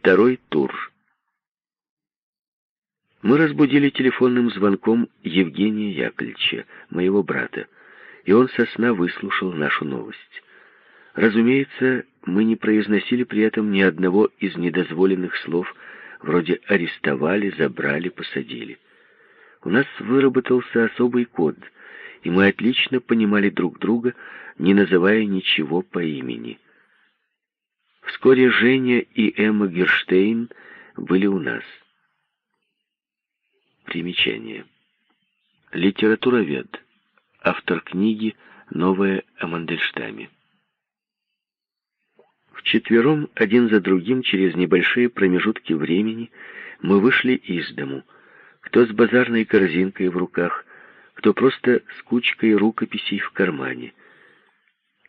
Второй тур. Мы разбудили телефонным звонком Евгения Яковлевича, моего брата, и он со сна выслушал нашу новость. Разумеется, мы не произносили при этом ни одного из недозволенных слов, вроде «арестовали», «забрали», «посадили». У нас выработался особый код, и мы отлично понимали друг друга, не называя ничего по имени. Вскоре Женя и Эмма Герштейн были у нас. Примечание. Литературовед. Автор книги «Новое о Мандельштаме». Вчетвером, один за другим, через небольшие промежутки времени, мы вышли из дому. Кто с базарной корзинкой в руках, кто просто с кучкой рукописей в кармане.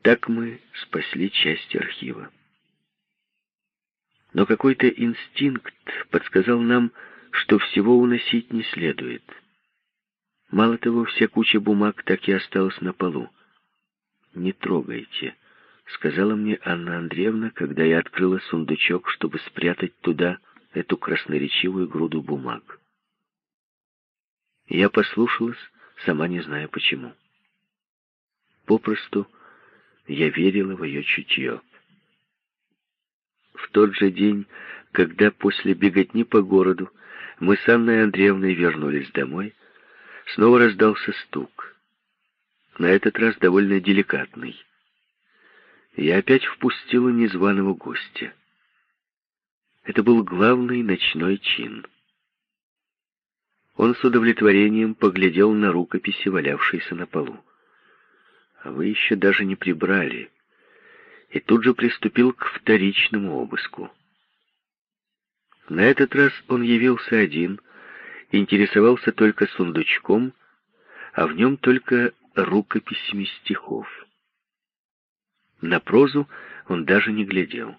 Так мы спасли часть архива. Но какой-то инстинкт подсказал нам, что всего уносить не следует. Мало того, вся куча бумаг так и осталась на полу. «Не трогайте», — сказала мне Анна Андреевна, когда я открыла сундучок, чтобы спрятать туда эту красноречивую груду бумаг. Я послушалась, сама не зная почему. Попросту я верила в ее чутье. Тот же день, когда после беготни по городу мы с Анной Андреевной вернулись домой, снова раздался стук. На этот раз довольно деликатный. Я опять впустила незваного гостя. Это был главный ночной чин. Он с удовлетворением поглядел на рукописи, валявшиеся на полу. «А вы еще даже не прибрали», и тут же приступил к вторичному обыску. На этот раз он явился один, интересовался только сундучком, а в нем только рукописями стихов. На прозу он даже не глядел.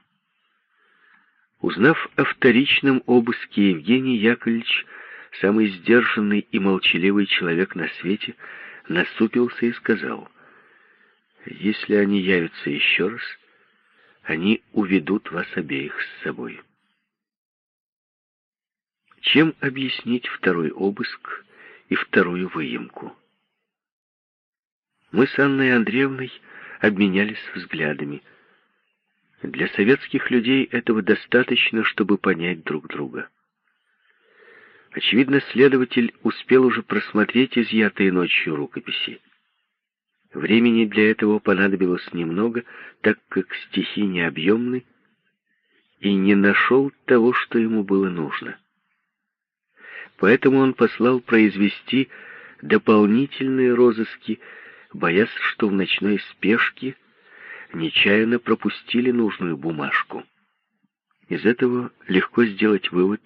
Узнав о вторичном обыске, Евгений Яковлевич, самый сдержанный и молчаливый человек на свете, насупился и сказал, «Если они явятся еще раз, они уведут вас обеих с собой». Чем объяснить второй обыск и вторую выемку? Мы с Анной Андреевной обменялись взглядами. Для советских людей этого достаточно, чтобы понять друг друга. Очевидно, следователь успел уже просмотреть изъятые ночью рукописи. Времени для этого понадобилось немного, так как стихи необъемны, и не нашел того, что ему было нужно. Поэтому он послал произвести дополнительные розыски, боясь, что в ночной спешке нечаянно пропустили нужную бумажку. Из этого легко сделать вывод,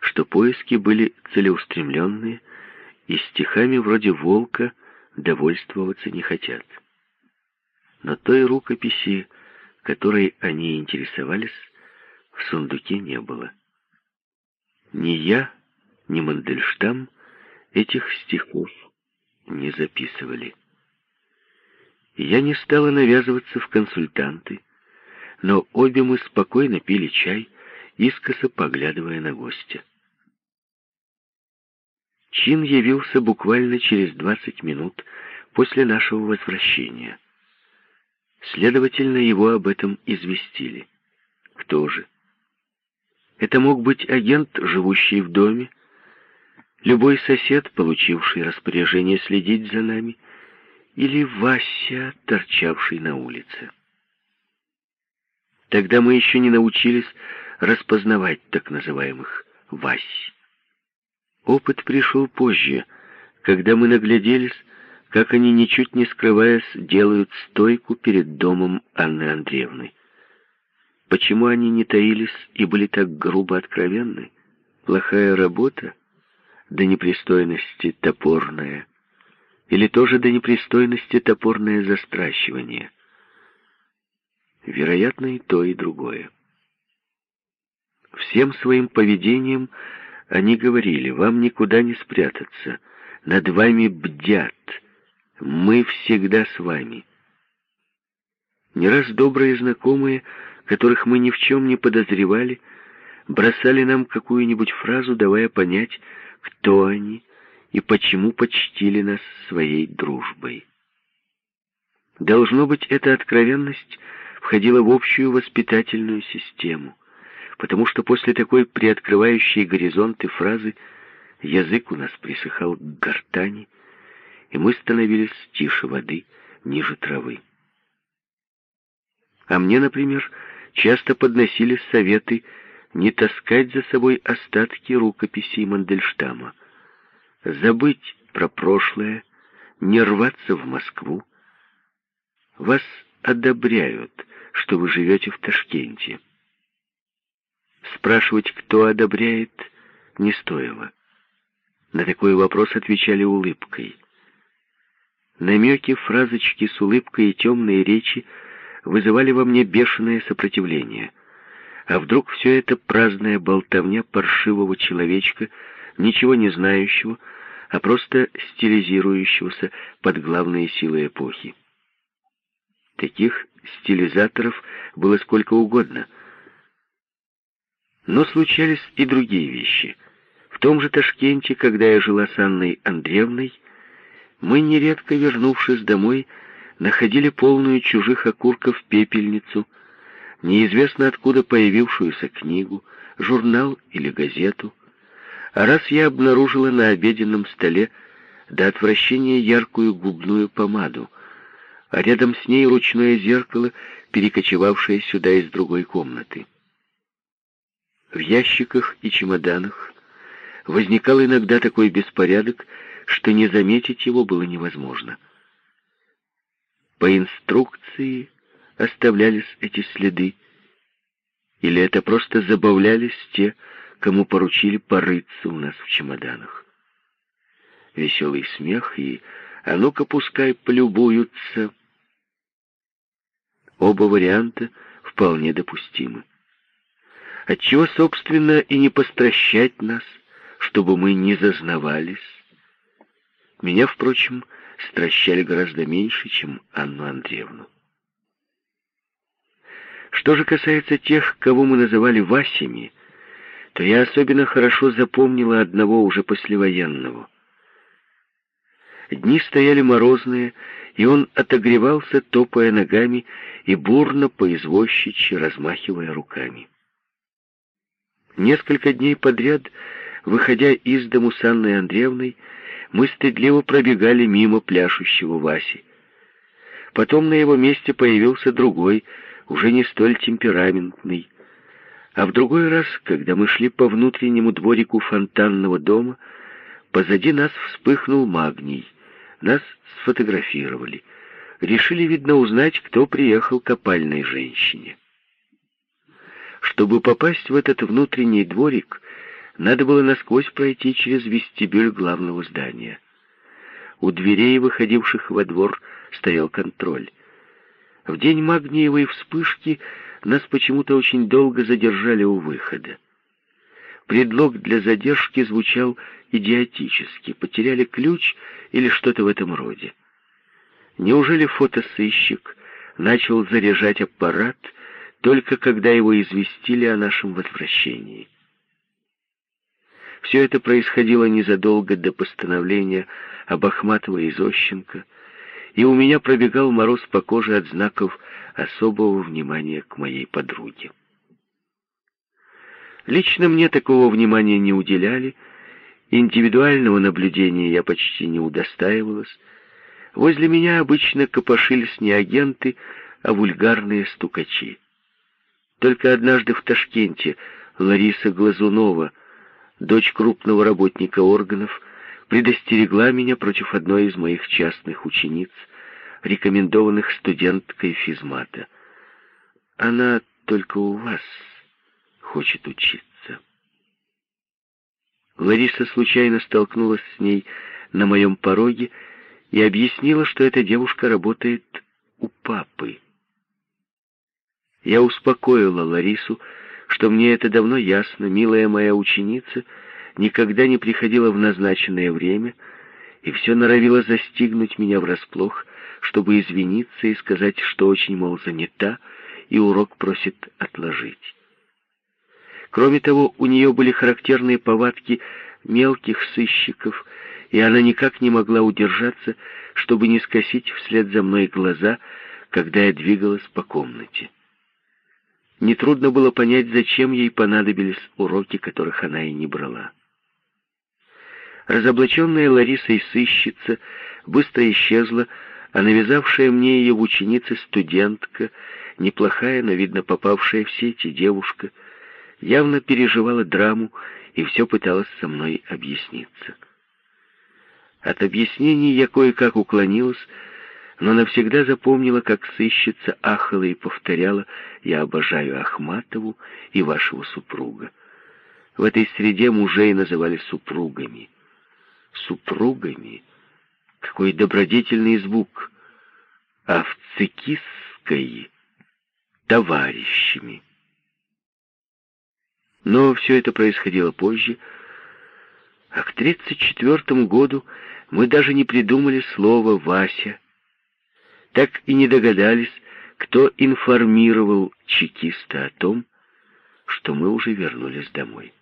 что поиски были целеустремленные, и стихами вроде «Волка» довольствоваться не хотят. Но той рукописи, которой они интересовались, в сундуке не было. Ни я, ни Мандельштам этих стихов не записывали. Я не стала навязываться в консультанты, но обе мы спокойно пили чай, искоса поглядывая на гостя. Чин явился буквально через двадцать минут после нашего возвращения. Следовательно, его об этом известили. Кто же? Это мог быть агент, живущий в доме, любой сосед, получивший распоряжение следить за нами, или Вася, торчавший на улице. Тогда мы еще не научились распознавать так называемых «Вась». Опыт пришел позже, когда мы нагляделись, как они, ничуть не скрываясь, делают стойку перед домом Анны Андреевны. Почему они не таились и были так грубо откровенны? Плохая работа? До непристойности топорная. Или тоже до непристойности топорное застращивание? Вероятно, и то, и другое. Всем своим поведением они говорили, вам никуда не спрятаться, над вами бдят, мы всегда с вами. Не раз добрые знакомые, которых мы ни в чем не подозревали, бросали нам какую-нибудь фразу, давая понять, кто они и почему почтили нас своей дружбой. Должно быть, эта откровенность входила в общую воспитательную систему, потому что после такой приоткрывающей горизонты фразы язык у нас присыхал к гортани, и мы становились тише воды, ниже травы. А мне, например, часто подносили советы не таскать за собой остатки рукописей Мандельштама, забыть про прошлое, не рваться в Москву. Вас одобряют, что вы живете в Ташкенте. Спрашивать, кто одобряет, не стоило. На такой вопрос отвечали улыбкой. Намеки, фразочки с улыбкой и темные речи вызывали во мне бешеное сопротивление. А вдруг все это праздная болтовня паршивого человечка, ничего не знающего, а просто стилизирующегося под главные силы эпохи. Таких стилизаторов было сколько угодно. Но случались и другие вещи. В том же Ташкенте, когда я жила с Анной Андреевной, мы, нередко вернувшись домой, находили полную чужих окурков пепельницу, неизвестно откуда появившуюся книгу, журнал или газету. А раз я обнаружила на обеденном столе до отвращения яркую губную помаду, а рядом с ней ручное зеркало, перекочевавшее сюда из другой комнаты. В ящиках и чемоданах возникал иногда такой беспорядок, что не заметить его было невозможно. По инструкции оставлялись эти следы, или это просто забавлялись те, кому поручили порыться у нас в чемоданах. Веселый смех и «а ну-ка пускай полюбуются». Оба варианта вполне допустимы. Отчего, собственно, и не постращать нас, чтобы мы не зазнавались, меня, впрочем, стращали гораздо меньше, чем Анну Андреевну. Что же касается тех, кого мы называли Васями, то я особенно хорошо запомнила одного уже послевоенного. Дни стояли морозные, и он отогревался, топая ногами и бурно поизвозчичьи, размахивая руками. Несколько дней подряд, выходя из дому с Анной Андреевной, мы стыдливо пробегали мимо пляшущего Васи. Потом на его месте появился другой, уже не столь темпераментный. А в другой раз, когда мы шли по внутреннему дворику фонтанного дома, позади нас вспыхнул магний. Нас сфотографировали. Решили, видно, узнать, кто приехал к опальной женщине. Чтобы попасть в этот внутренний дворик, надо было насквозь пройти через вестибюль главного здания. У дверей, выходивших во двор, стоял контроль. В день магниевой вспышки нас почему-то очень долго задержали у выхода. Предлог для задержки звучал идиотически. Потеряли ключ или что-то в этом роде. Неужели фотосыщик начал заряжать аппарат только когда его известили о нашем возвращении? Все это происходило незадолго до постановления об Ахматова и Зощенко, и у меня пробегал мороз по коже от знаков особого внимания к моей подруге. Лично мне такого внимания не уделяли, индивидуального наблюдения я почти не удостаивалась. Возле меня обычно копошились не агенты, а вульгарные стукачи. Только однажды в Ташкенте Лариса Глазунова — дочь крупного работника органов, предостерегла меня против одной из моих частных учениц, рекомендованных студенткой физмата. Она только у вас хочет учиться. Лариса случайно столкнулась с ней на моем пороге и объяснила, что эта девушка работает у папы. Я успокоила Ларису, что мне это давно ясно, милая моя ученица никогда не приходила в назначенное время и все норовила застигнуть меня врасплох, чтобы извиниться и сказать, что очень, мол, занята, и урок просит отложить. Кроме того, у нее были характерные повадки мелких сыщиков, и она никак не могла удержаться, чтобы не скосить вслед за мной глаза, когда я двигалась по комнате. Нетрудно было понять, зачем ей понадобились уроки, которых она и не брала. Разоблаченная Ларисой сыщица быстро исчезла, а навязавшая мне ее в ученице студентка, неплохая, но, видно, попавшая в сети девушка, явно переживала драму и все пыталась со мной объясниться. От объяснений я кое-как уклонилась, но навсегда запомнила, как сыщица ахала и повторяла «Я обожаю Ахматову и вашего супруга». В этой среде мужей называли супругами. Супругами? Какой добродетельный звук! А в цикистской — товарищами. Но все это происходило позже, а к 1934 году мы даже не придумали слово «Вася», так и не догадались, кто информировал чекиста о том, что мы уже вернулись домой.